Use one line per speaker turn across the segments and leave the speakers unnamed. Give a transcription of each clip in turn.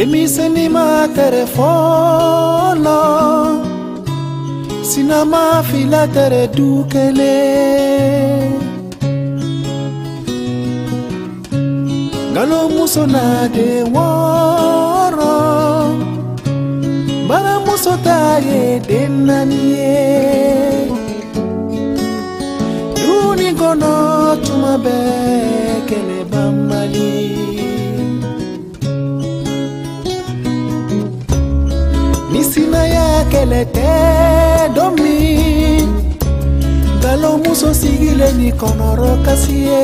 demiseni ma tere fɔlɔ sinama fila tere du kelen galomuso na de wɔɔrɔ baramuso ta ye den naani ye duni kɔnɔ tuma bɛɛ kɛlɛ Kele te domi galo muso sigile ni konoro kasie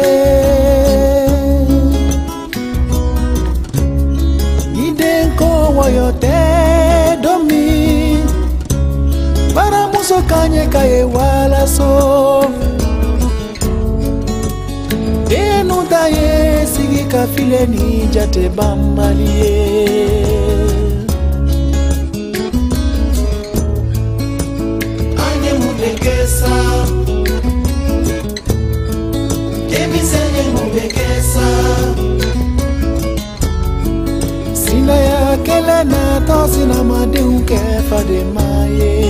gidenko woyote domi bara muso kanye kaye wala so denu ye sigi kafile ni jate bambalie Cause in a man, they who for the maye.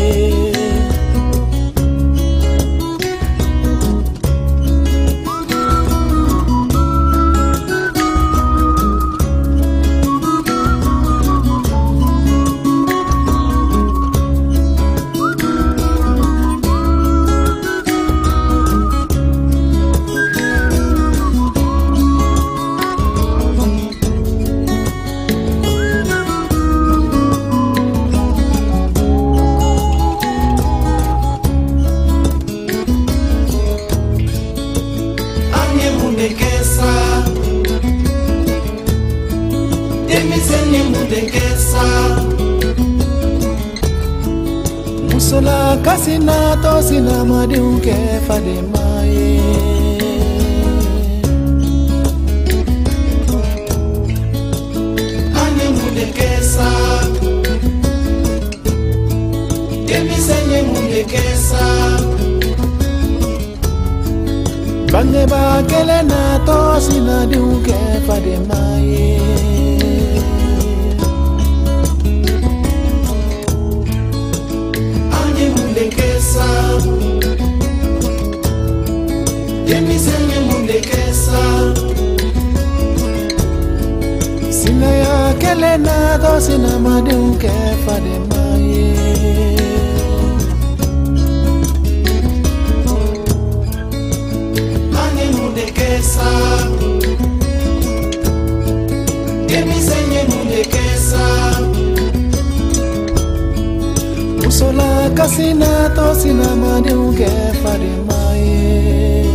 emiseni mundekesa musola kasi na tosi na madiunke fademaye ane mundekesa emiseni mundekesa ba bakele na tosi na diunke fademaye yemisenge mondekesa nsima ya kele na kosi na madiunke fademaye mange mondekesa yemisenge mondekesa musola kasi na tosi na madiunke fademaye